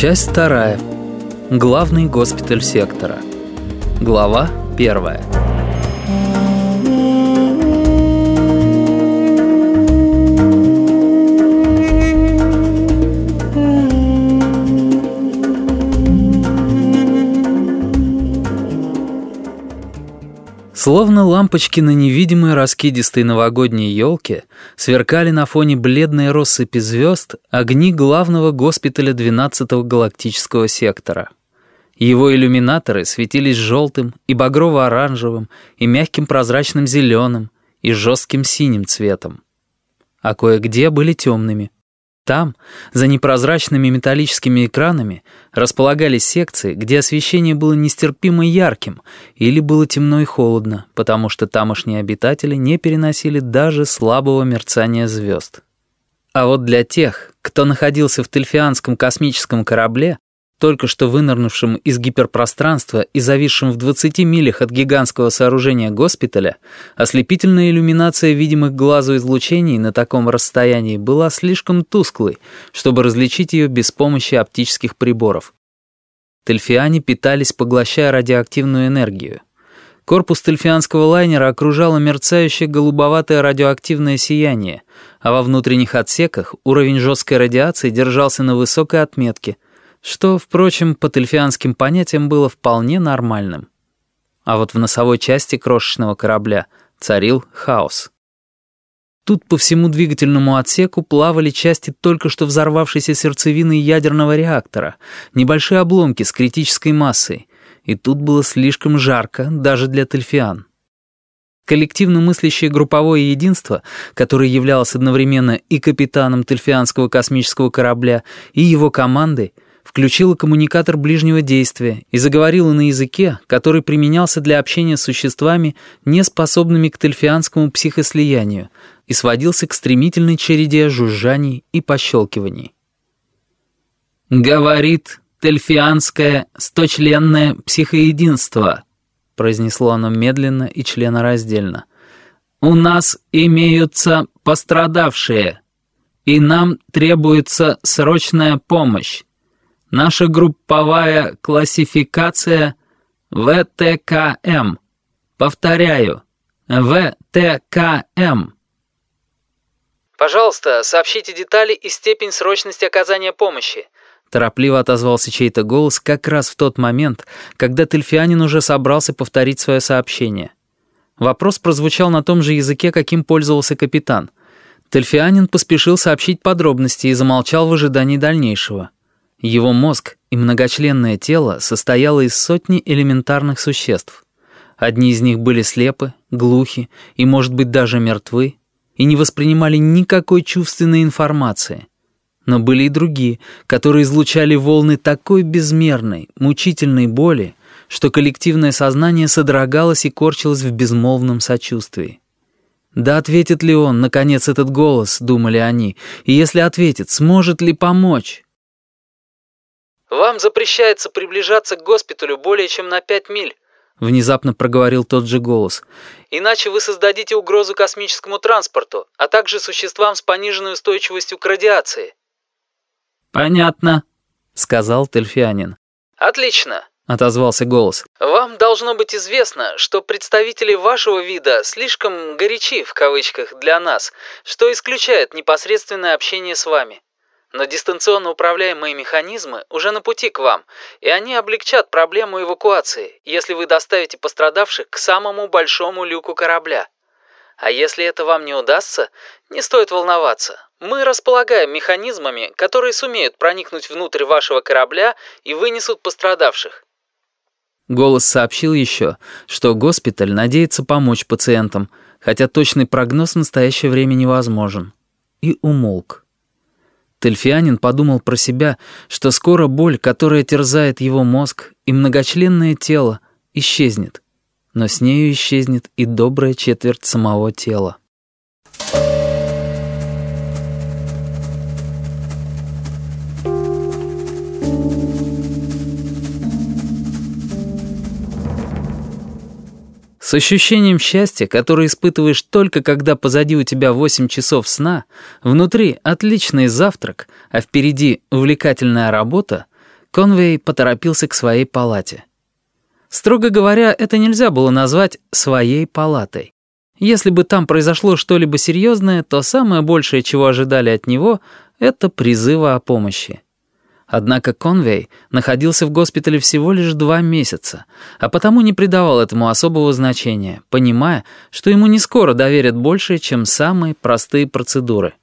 Часть вторая. Главный госпиталь сектора. Глава первая. Словно лампочки на невидимой раскидистой новогодней елке сверкали на фоне бледной россыпи звезд огни главного госпиталя 12-го галактического сектора. Его иллюминаторы светились желтым и багрово-оранжевым, и мягким прозрачным зеленым, и жестким синим цветом. А кое-где были темными — там, за непрозрачными металлическими экранами, располагались секции, где освещение было нестерпимо ярким или было темно и холодно, потому что тамошние обитатели не переносили даже слабого мерцания звезд. А вот для тех, кто находился в Тельфианском космическом корабле, только что вынырнувшим из гиперпространства и зависшим в 20 милях от гигантского сооружения госпиталя, ослепительная иллюминация видимых глазу излучений на таком расстоянии была слишком тусклой, чтобы различить ее без помощи оптических приборов. Тельфиане питались, поглощая радиоактивную энергию. Корпус тельфианского лайнера окружало мерцающее голубоватое радиоактивное сияние, а во внутренних отсеках уровень жесткой радиации держался на высокой отметке — что, впрочем, по тельфианским понятиям было вполне нормальным. А вот в носовой части крошечного корабля царил хаос. Тут по всему двигательному отсеку плавали части только что взорвавшейся сердцевины ядерного реактора, небольшие обломки с критической массой, и тут было слишком жарко даже для тельфиан. Коллективно мыслящее групповое единство, которое являлось одновременно и капитаном тельфианского космического корабля, и его командой — включила коммуникатор ближнего действия и заговорила на языке, который применялся для общения с существами, не способными к тельфианскому психослиянию, и сводился к стремительной череде жужжаний и пощелкиваний. «Говорит тельфианское сточленное психоединство», произнесло оно медленно и членораздельно. «У нас имеются пострадавшие, и нам требуется срочная помощь. Наша групповая классификация ВТКМ. Повторяю, ВТКМ. «Пожалуйста, сообщите детали и степень срочности оказания помощи», Торопливо отозвался чей-то голос как раз в тот момент, когда Тельфианин уже собрался повторить свое сообщение. Вопрос прозвучал на том же языке, каким пользовался капитан. Тельфианин поспешил сообщить подробности и замолчал в ожидании дальнейшего. Его мозг и многочленное тело состояло из сотни элементарных существ. Одни из них были слепы, глухи и, может быть, даже мертвы, и не воспринимали никакой чувственной информации. Но были и другие, которые излучали волны такой безмерной, мучительной боли, что коллективное сознание содрогалось и корчилось в безмолвном сочувствии. Да ответит ли он, наконец, этот голос, думали они, и если ответит, сможет ли помочь? «Вам запрещается приближаться к госпиталю более чем на пять миль», — внезапно проговорил тот же голос. «Иначе вы создадите угрозу космическому транспорту, а также существам с пониженной устойчивостью к радиации». «Понятно», — сказал Тельфианин. «Отлично», — отозвался голос. «Вам должно быть известно, что представители вашего вида слишком «горячи» в кавычках для нас, что исключает непосредственное общение с вами. Но дистанционно управляемые механизмы уже на пути к вам, и они облегчат проблему эвакуации, если вы доставите пострадавших к самому большому люку корабля. А если это вам не удастся, не стоит волноваться. Мы располагаем механизмами, которые сумеют проникнуть внутрь вашего корабля и вынесут пострадавших. Голос сообщил еще, что госпиталь надеется помочь пациентам, хотя точный прогноз в настоящее время невозможен. И умолк. Тельфианин подумал про себя, что скоро боль, которая терзает его мозг, и многочленное тело исчезнет. Но с нею исчезнет и добрая четверть самого тела. С ощущением счастья, которое испытываешь только когда позади у тебя 8 часов сна, внутри отличный завтрак, а впереди увлекательная работа, Конвей поторопился к своей палате. Строго говоря, это нельзя было назвать «своей палатой». Если бы там произошло что-либо серьезное, то самое большее, чего ожидали от него, это призыва о помощи. Однако Конвей находился в госпитале всего лишь два месяца, а потому не придавал этому особого значения, понимая, что ему не скоро доверят больше, чем самые простые процедуры.